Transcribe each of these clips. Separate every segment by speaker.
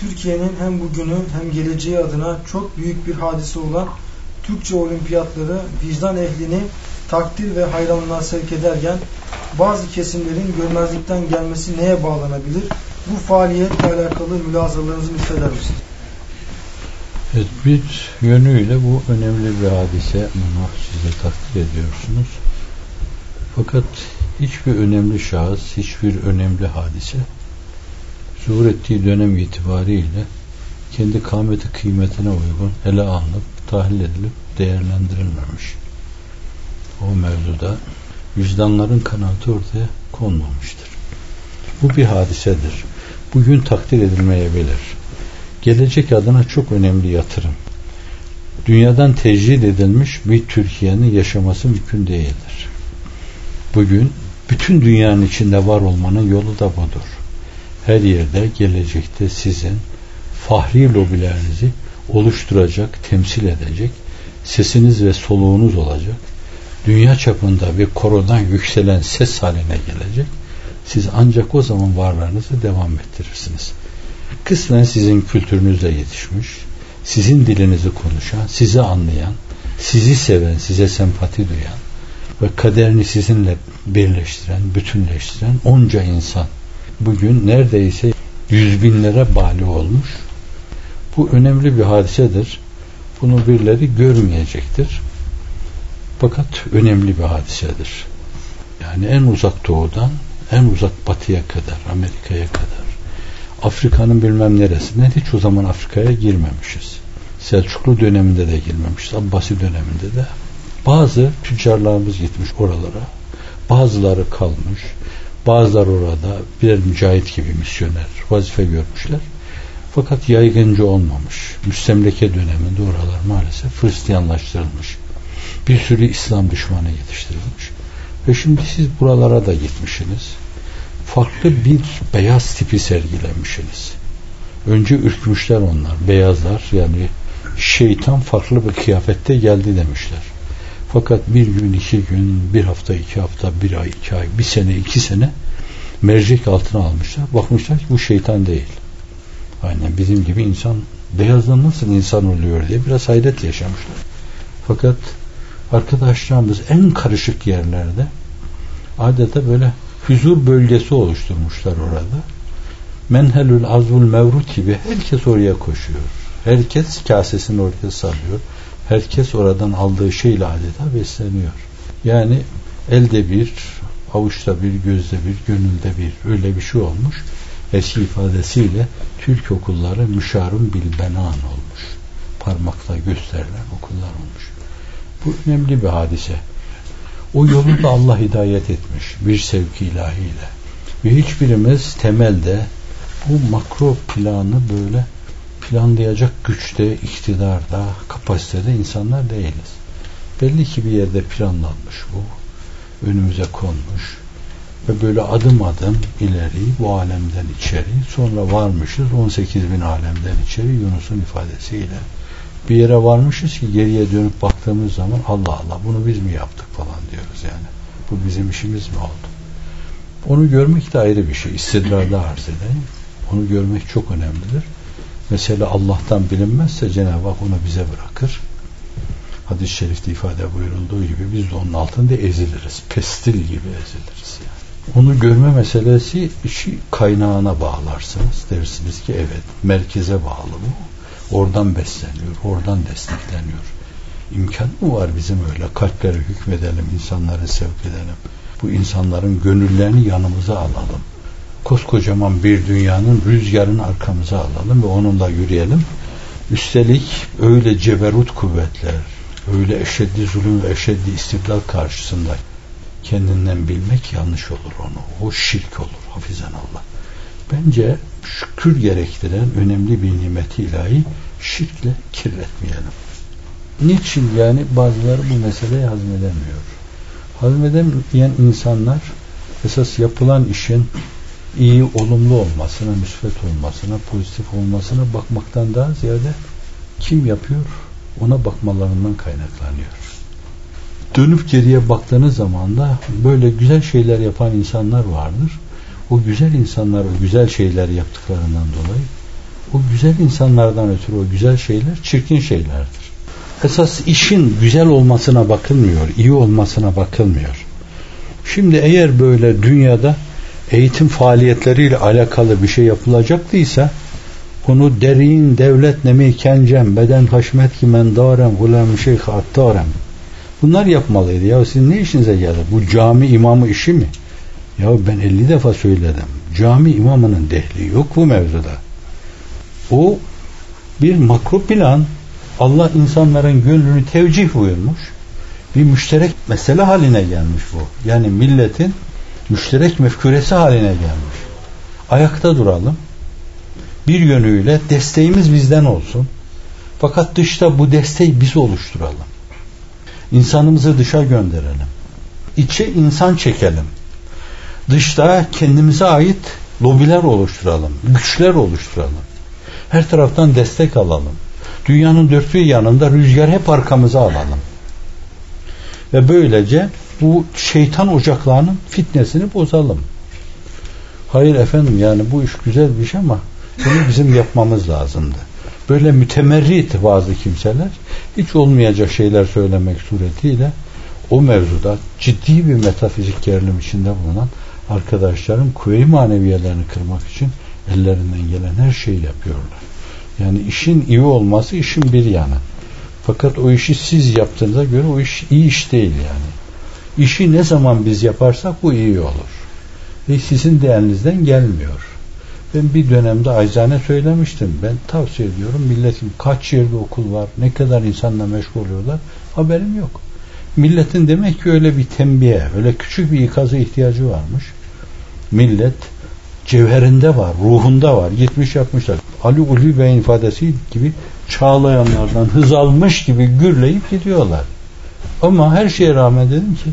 Speaker 1: Türkiye'nin hem bugünü hem geleceği adına çok büyük bir hadise olan Türkçe olimpiyatları vicdan ehlini takdir ve hayranlığa sevk ederken bazı kesimlerin görmezlikten gelmesi neye bağlanabilir? Bu faaliyetle alakalı mülazalarınızı müsteder misiniz?
Speaker 2: Evet, bir yönüyle bu önemli bir hadise. Bunu siz de takdir ediyorsunuz. Fakat hiçbir önemli şahıs, hiçbir önemli hadise zuhur ettiği dönem itibariyle kendi kâmeti kıymetine uygun ele alınıp, tahlil edilip değerlendirilmemiş. O mevzuda vicdanların kanaati ortaya konmamıştır. Bu bir hadisedir. Bugün takdir edilmeyebilir. Gelecek adına çok önemli yatırım. Dünyadan tecrid edilmiş bir Türkiye'nin yaşaması mümkün değildir. Bugün bütün dünyanın içinde var olmanın yolu da budur. Her yerde gelecekte sizin fahri lobilerinizi oluşturacak, temsil edecek, sesiniz ve soluğunuz olacak. Dünya çapında bir korodan yükselen ses haline gelecek. Siz ancak o zaman varlığınızı devam ettirirsiniz. Kısmen sizin kültürünüzle yetişmiş, sizin dilinizi konuşan, sizi anlayan, sizi seven, size sempati duyan ve kaderini sizinle birleştiren, bütünleştiren onca insan bugün neredeyse yüz binlere bali olmuş. Bu önemli bir hadisedir. Bunu birileri görmeyecektir. Fakat önemli bir hadisedir. Yani en uzak doğudan en uzak batıya kadar, Amerika'ya kadar, Afrika'nın bilmem neresinden hiç o zaman Afrika'ya girmemişiz. Selçuklu döneminde de girmemişiz. Abbasi döneminde de. Bazı tüccarlarımız gitmiş oralara. Bazıları kalmış. Bazıları orada birer mücahit gibi misyoner vazife görmüşler. Fakat yaygınca olmamış. Müstemleke döneminde oralar maalesef Hristiyanlaştırılmış. Bir sürü İslam düşmanı yetiştirilmiş. Ve şimdi siz buralara da gitmişsiniz. Farklı bir beyaz tipi sergilemişsiniz. Önce ürkmüşler onlar. Beyazlar yani şeytan farklı bir kıyafette geldi demişler. Fakat bir gün, iki gün, bir hafta, iki hafta, bir ay, iki ay, bir sene, iki sene mercek altına almışlar. Bakmışlar ki bu şeytan değil. Aynen bizim gibi insan beyazdan nasıl insan oluyor diye biraz hayret yaşamışlar. Fakat arkadaşlarımız en karışık yerlerde adeta böyle huzur bölgesi oluşturmuşlar orada. Menhelül azvul mevrut gibi herkes oraya koşuyor. Herkes kasesini oraya salıyor. Herkes oradan aldığı şeyle adeta besleniyor. Yani elde bir, avuçta bir, gözde bir, gönülde bir öyle bir şey olmuş. Eski ifadesiyle Türk okulları müşarun bil benan olmuş. Parmakla gösterilen okullar olmuş. Bu önemli bir hadise. O yolu da Allah hidayet etmiş bir sevki ilahiyle. Ve hiçbirimiz temelde bu makro planı böyle planlayacak güçte, iktidarda, kapasitede insanlar değiliz. Belli ki bir yerde planlanmış bu. Önümüze konmuş. Ve böyle adım adım ileri bu alemden içeri sonra varmışız 18 bin alemden içeri Yunus'un ifadesiyle bir yere varmışız ki geriye dönüp baktığımız zaman Allah Allah bunu biz mi yaptık falan diyoruz yani. Bu bizim işimiz mi oldu? Onu görmek de ayrı bir şey. İstidrarda arz edeyim. Onu görmek çok önemlidir. Mesela Allah'tan bilinmezse Cenab-ı Hak onu bize bırakır. Hadis-i şerifte ifade buyurulduğu gibi biz de onun altında eziliriz. Pestil gibi eziliriz yani. Onu görme meselesi işi kaynağına bağlarsınız. Dersiniz ki evet merkeze bağlı bu Oradan besleniyor, oradan destekleniyor. İmkan mı var bizim öyle kalplere hükmedelim, insanları sevk edelim. Bu insanların gönüllerini yanımıza alalım. Koskocaman bir dünyanın rüzgarını arkamıza alalım ve onunla yürüyelim. Üstelik öyle ceberut kuvvetler, öyle eşeddi zulüm ve eşeddi istiklal karşısında kendinden bilmek yanlış olur onu. O şirk olur. Hafizan Allah bence şükür gerektiren önemli bir nimeti ilahi şirkle kirletmeyelim. Niçin yani bazıları bu meseleyi hazmedemiyor. Hazmedemeyen insanlar esas yapılan işin iyi, olumlu olmasına, müsbet olmasına, pozitif olmasına bakmaktan daha ziyade kim yapıyor ona bakmalarından kaynaklanıyor. Dönüp geriye baktığınız zaman da böyle güzel şeyler yapan insanlar vardır o güzel insanlar o güzel şeyler yaptıklarından dolayı O güzel insanlardan ötürü o güzel şeyler çirkin şeylerdir. Esas işin güzel olmasına bakılmıyor, iyi olmasına bakılmıyor. Şimdi eğer böyle dünyada eğitim faaliyetleriyle alakalı bir şey yapılacaktıysa bunu derin devlet nemi kencem beden haşmet ki men darem gulam şeyh attarem. Bunlar yapmalıydı. Ya sizin ne işinize geldi bu cami imamı işi mi? Ya ben 50 defa söyledim. Cami imamının dehli yok bu mevzuda. O bir makro plan. Allah insanların gönlünü tevcih buyurmuş. Bir müşterek mesele haline gelmiş bu. Yani milletin müşterek mefküresi haline gelmiş. Ayakta duralım bir yönüyle desteğimiz bizden olsun. Fakat dışta bu desteği biz oluşturalım. İnsanımızı dışa gönderelim. İçe insan çekelim. Dışta kendimize ait lobiler oluşturalım. Güçler oluşturalım. Her taraftan destek alalım. Dünyanın dört bir yanında rüzgar hep arkamıza alalım. Ve böylece bu şeytan ocaklarının fitnesini bozalım. Hayır efendim yani bu iş güzel bir şey ama bunu bizim yapmamız lazımdı. Böyle mütemerrit bazı kimseler hiç olmayacak şeyler söylemek suretiyle o mevzuda ciddi bir metafizik gerilim içinde bulunan arkadaşlarım kuvve-i maneviyelerini kırmak için ellerinden gelen her şeyi yapıyorlar. Yani işin iyi olması işin bir yanı. Fakat o işi siz yaptığınıza göre o iş iyi iş değil yani. İşi ne zaman biz yaparsak bu iyi olur. Ve sizin değerinizden gelmiyor. Ben bir dönemde acizane söylemiştim. Ben tavsiye ediyorum. Milletin kaç yerde okul var, ne kadar insanla meşgul oluyorlar haberim yok. Milletin demek ki öyle bir tembihe, öyle küçük bir ikazı ihtiyacı varmış. Millet cevherinde var, ruhunda var. Gitmiş yapmışlar. Ali Uli Bey'in ifadesi gibi çağlayanlardan hız almış gibi gürleyip gidiyorlar. Ama her şeye rağmen dedim ki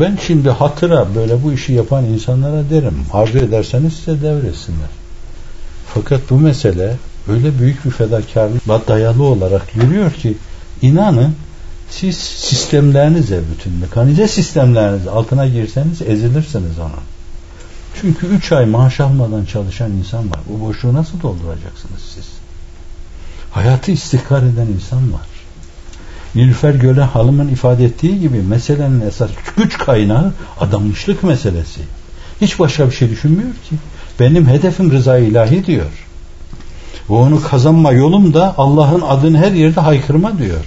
Speaker 2: ben şimdi hatıra böyle bu işi yapan insanlara derim. Arzu ederseniz size devretsinler. Fakat bu mesele öyle büyük bir fedakarlıkla dayalı olarak yürüyor ki inanın siz sistemlerinize bütün mekanize sistemleriniz altına girseniz ezilirsiniz ona. Çünkü üç ay maaş almadan çalışan insan var. Bu boşluğu nasıl dolduracaksınız siz? Hayatı istihkar eden insan var. Nilüfer Gölen Hanım'ın ifade ettiği gibi meselenin esas güç kaynağı adanmışlık meselesi. Hiç başka bir şey düşünmüyor ki. Benim hedefim rıza ilahi diyor. Ve onu kazanma yolum da Allah'ın adını her yerde haykırma diyor.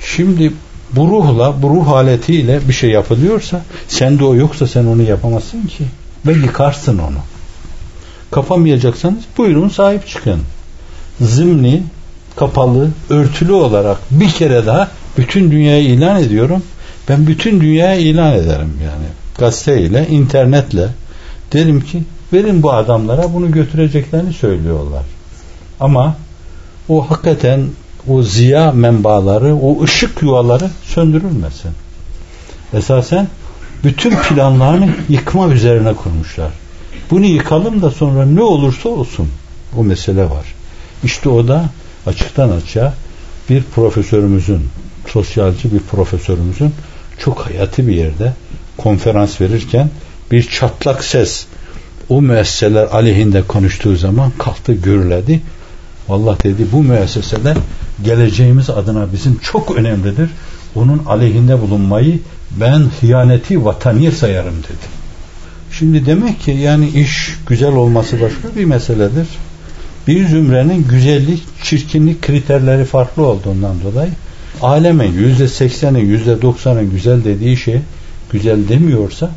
Speaker 2: Şimdi bu ruhla, bu ruh haletiyle bir şey yapılıyorsa sende o yoksa sen onu yapamazsın ki. Ve yıkarsın onu. Kapamayacaksanız buyurun sahip çıkın. Zimni, kapalı, örtülü olarak bir kere daha bütün dünyaya ilan ediyorum. Ben bütün dünyaya ilan ederim yani. Gazeteyle, internetle, Derim ki verin bu adamlara bunu götüreceklerini söylüyorlar. Ama o hakikaten o ziya menbaları, o ışık yuvaları söndürülmesin. Esasen bütün planlarını yıkma üzerine kurmuşlar. Bunu yıkalım da sonra ne olursa olsun o mesele var. İşte o da açıktan açığa bir profesörümüzün, sosyalci bir profesörümüzün çok hayati bir yerde konferans verirken bir çatlak ses o müesseseler aleyhinde konuştuğu zaman kalktı gürledi. Vallahi dedi bu müesseseler geleceğimiz adına bizim çok önemlidir. Onun aleyhinde bulunmayı ben hıyaneti vataniye sayarım dedi. Şimdi demek ki yani iş güzel olması başka bir meseledir. Bir zümrenin güzellik, çirkinlik kriterleri farklı olduğundan dolayı alemin yüzde seksenin, yüzde doksanın güzel dediği şey güzel demiyorsa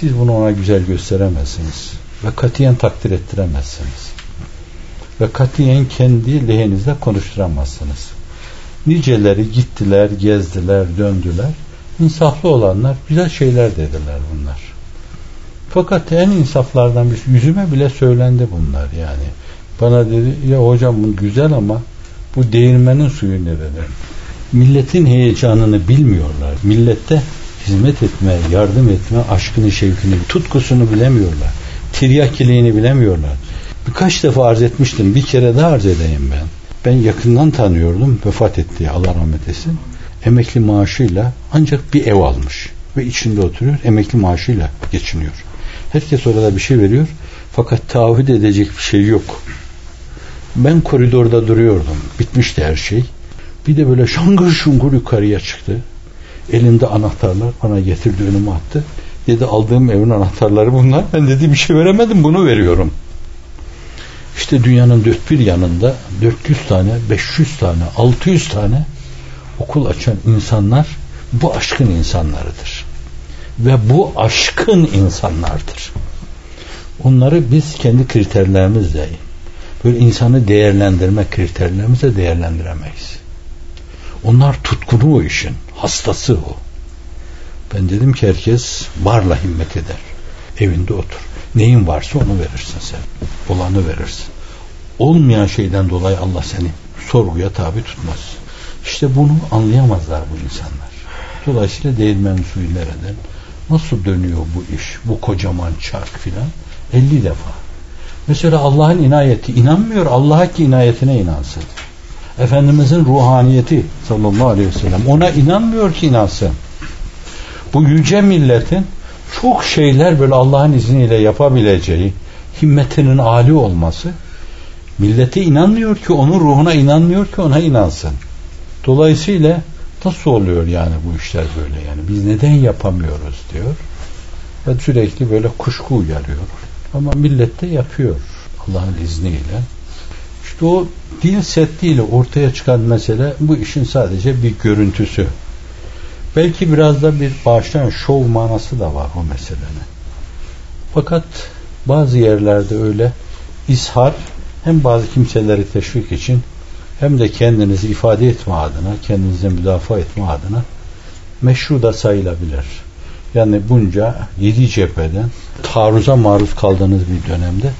Speaker 2: siz bunu ona güzel gösteremezsiniz. Ve katiyen takdir ettiremezsiniz. Ve katiyen kendi lehenizde konuşturamazsınız. Niceleri gittiler, gezdiler, döndüler. İnsaflı olanlar güzel şeyler dediler bunlar. Fakat en insaflardan bir yüzüme bile söylendi bunlar yani. Bana dedi ya hocam bu güzel ama bu değirmenin suyu ne dedi. Milletin heyecanını bilmiyorlar. Millette hizmet etme, yardım etme, aşkını, şevkini, tutkusunu bilemiyorlar. Tiryakiliğini bilemiyorlar. Birkaç defa arz etmiştim. Bir kere daha arz edeyim ben. Ben yakından tanıyordum. Vefat etti. Allah rahmet etsin. Emekli maaşıyla ancak bir ev almış. Ve içinde oturuyor. Emekli maaşıyla geçiniyor. Herkes orada bir şey veriyor. Fakat taahhüt edecek bir şey yok. Ben koridorda duruyordum. Bitmişti her şey. Bir de böyle şangır şungur yukarıya çıktı. Elinde anahtarlar bana getirdi önüme attı. Dedi aldığım evin anahtarları bunlar. Ben dedi bir şey veremedim bunu veriyorum. İşte dünyanın dört bir yanında 400 tane, 500 tane, 600 tane okul açan insanlar bu aşkın insanlarıdır. Ve bu aşkın insanlardır. Onları biz kendi kriterlerimizle böyle insanı değerlendirme kriterlerimizle değerlendiremeyiz. Onlar tutkunu o işin. Hastası o. Ben dedim ki herkes varla himmet eder. Evinde otur. Neyin varsa onu verirsin sen. Olanı verirsin. Olmayan şeyden dolayı Allah seni sorguya tabi tutmaz. İşte bunu anlayamazlar bu insanlar. Dolayısıyla değirmen suyu nereden? Nasıl dönüyor bu iş? Bu kocaman çark filan. 50 defa. Mesela Allah'ın inayeti. inanmıyor Allah'a ki inayetine inansın. Efendimizin ruhaniyeti sallallahu aleyhi ve sellem. Ona inanmıyor ki inansın. Bu yüce milletin çok şeyler böyle Allah'ın izniyle yapabileceği himmetinin âli olması millete inanmıyor ki onun ruhuna inanmıyor ki ona inansın. Dolayısıyla nasıl oluyor yani bu işler böyle yani biz neden yapamıyoruz diyor ve sürekli böyle kuşku uyarıyor. Ama millet de yapıyor Allah'ın izniyle. İşte o din setliyle ortaya çıkan mesele bu işin sadece bir görüntüsü. Belki biraz da bir bağışlayan şov manası da var o meselenin. Fakat bazı yerlerde öyle ishar hem bazı kimseleri teşvik için hem de kendinizi ifade etme adına, kendinizi müdafaa etme adına meşru da sayılabilir. Yani bunca yedi cepheden taarruza maruz kaldığınız bir dönemde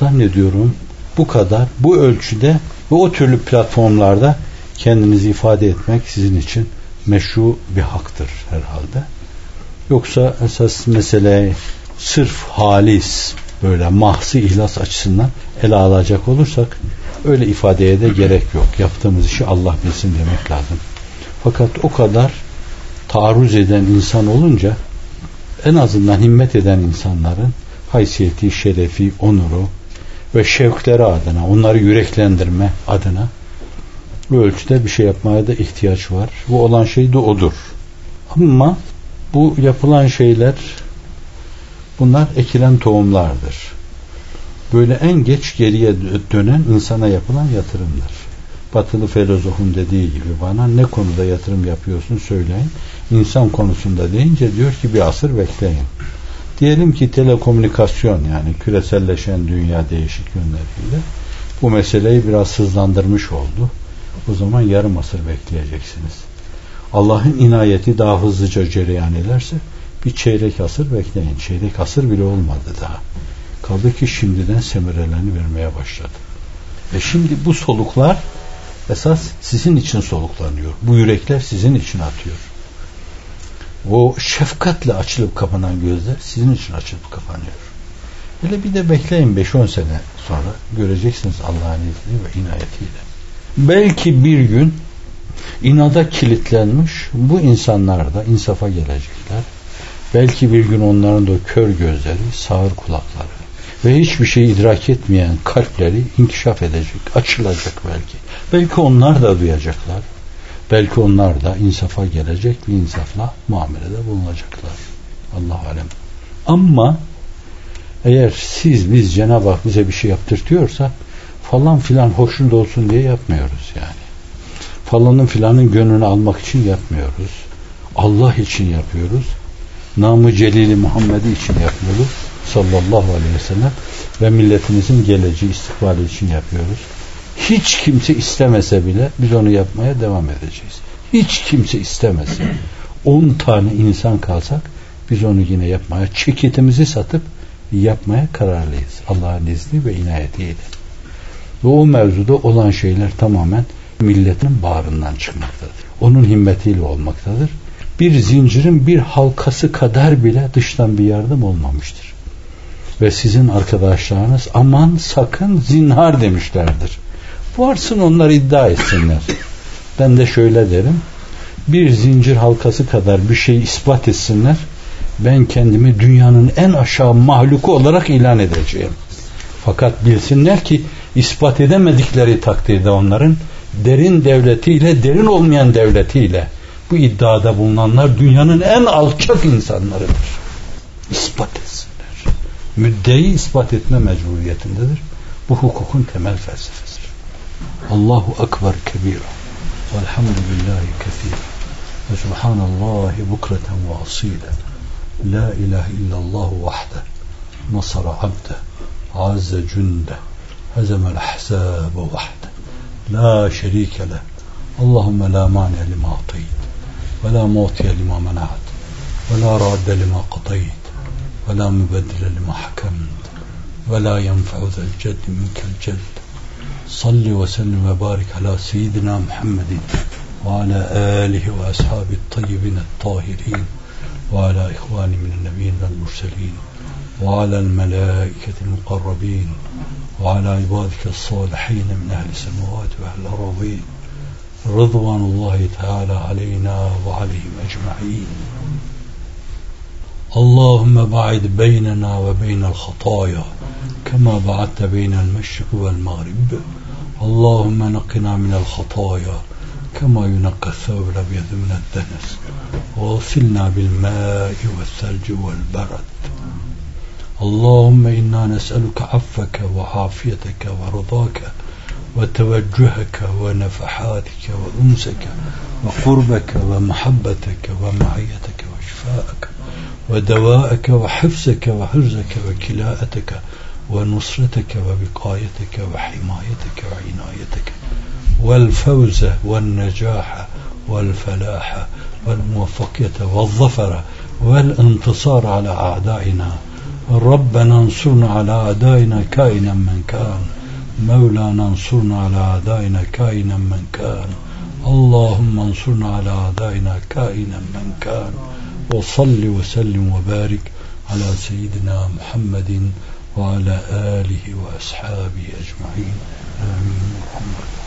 Speaker 2: zannediyorum bu kadar, bu ölçüde ve o türlü platformlarda kendinizi ifade etmek sizin için meşru bir haktır herhalde. Yoksa esas mesele sırf halis böyle mahsı ihlas açısından ele alacak olursak öyle ifadeye de gerek yok. Yaptığımız işi Allah bilsin demek lazım. Fakat o kadar taarruz eden insan olunca en azından himmet eden insanların haysiyeti, şerefi, onuru ve şevkleri adına, onları yüreklendirme adına bu ölçüde bir şey yapmaya da ihtiyaç var. Bu olan şey de odur. Ama bu yapılan şeyler bunlar ekilen tohumlardır. Böyle en geç geriye dönen insana yapılan yatırımdır. Batılı filozofun dediği gibi bana ne konuda yatırım yapıyorsun söyleyin. İnsan konusunda deyince diyor ki bir asır bekleyin. Diyelim ki telekomünikasyon yani küreselleşen dünya değişik yönleriyle bu meseleyi biraz hızlandırmış oldu. O zaman yarım asır bekleyeceksiniz. Allah'ın inayeti daha hızlıca cereyan ederse bir çeyrek asır bekleyin. Çeyrek asır bile olmadı daha. Kaldı ki şimdiden semerelerini vermeye başladı. Ve şimdi bu soluklar esas sizin için soluklanıyor. Bu yürekler sizin için atıyor. O şefkatle açılıp kapanan gözler sizin için açılıp kapanıyor. Hele bir de bekleyin 5-10 sene sonra göreceksiniz Allah'ın izniyle ve inayetiyle. Belki bir gün inada kilitlenmiş bu insanlar da insafa gelecekler. Belki bir gün onların da kör gözleri, sağır kulakları ve hiçbir şey idrak etmeyen kalpleri inkişaf edecek, açılacak belki. Belki onlar da duyacaklar. Belki onlar da insafa gelecek ve insafla muamelede bulunacaklar. Allah alem. Ama eğer siz biz Cenab-ı Hak bize bir şey yaptırtıyorsa falan filan hoşnut olsun diye yapmıyoruz yani. Falanın filanın gönlünü almak için yapmıyoruz. Allah için yapıyoruz. Namı Celili Muhammed'i için yapıyoruz. Sallallahu aleyhi ve sellem ve milletimizin geleceği istikbali için yapıyoruz. Hiç kimse istemese bile biz onu yapmaya devam edeceğiz. Hiç kimse istemese 10 tane insan kalsak biz onu yine yapmaya çekitimizi satıp yapmaya kararlıyız. Allah'ın izni ve inayetiyle. Ve o mevzuda olan şeyler tamamen milletin bağrından çıkmaktadır. Onun himmetiyle olmaktadır. Bir zincirin bir halkası kadar bile dıştan bir yardım olmamıştır. Ve sizin arkadaşlarınız aman sakın zinhar demişlerdir. Varsın onlar iddia etsinler. Ben de şöyle derim. Bir zincir halkası kadar bir şey ispat etsinler. Ben kendimi dünyanın en aşağı mahluku olarak ilan edeceğim. Fakat bilsinler ki ispat edemedikleri takdirde onların derin devletiyle derin olmayan devletiyle bu iddiada bulunanlar dünyanın en alçak insanlarıdır. İspat etsinler. Müddeyi ispat etme mecburiyetindedir. Bu hukukun temel felsefesidir. الله أكبر كبيرا. والحمد لله كثيرا. وسبحان الله بكرة وأصيلا. لا إله إلا الله وحده. نصر عبده. عز جنده. هزم الأحزاب وحده. لا شريك له. اللهم لا مانع لما أعطيت. ولا معطي لما منعت. ولا راد لما قضيت. ولا مبدل لما حكمت. ولا ينفع ذا الجد منك الجد. صل وسلم وبارك على سيدنا محمد وعلى آله وأصحابه الطيبين الطاهرين وعلى إخوان من النبيين المرسلين وعلى الملائكة المقربين وعلى عبادك الصالحين من أهل السماوات وأهل الأراضين. رضوان الله تعالى علينا وعليهم أجمعين. اللهم بعد بيننا وبين الخطايا كما بعدت بين المشرق والمغرب. اللهم نقنا من الخطايا كما ينقى الثوب الأبيض من الدنس. واغسلنا بالماء والثلج والبرد. اللهم إنا نسألك عفك وعافيتك ورضاك وتوجهك ونفحاتك وأنسك وقربك ومحبتك ومعيتك وشفاءك ودواءك وحفظك وحرزك وكلاءتك ونصرتك وبقايتك وحمايتك وعنايتك والفوز والنجاح والفلاح والموفقية والظفر والانتصار على أعدائنا. ربنا انصرنا على أعدائنا كائنا من كان. مولانا انصرنا على أعدائنا كائنا من كان. اللهم انصرنا على أعدائنا كائنا من كان. وصل وسلم وبارك على سيدنا محمد وعلى آله وأصحابه أجمعين. آمين. محمد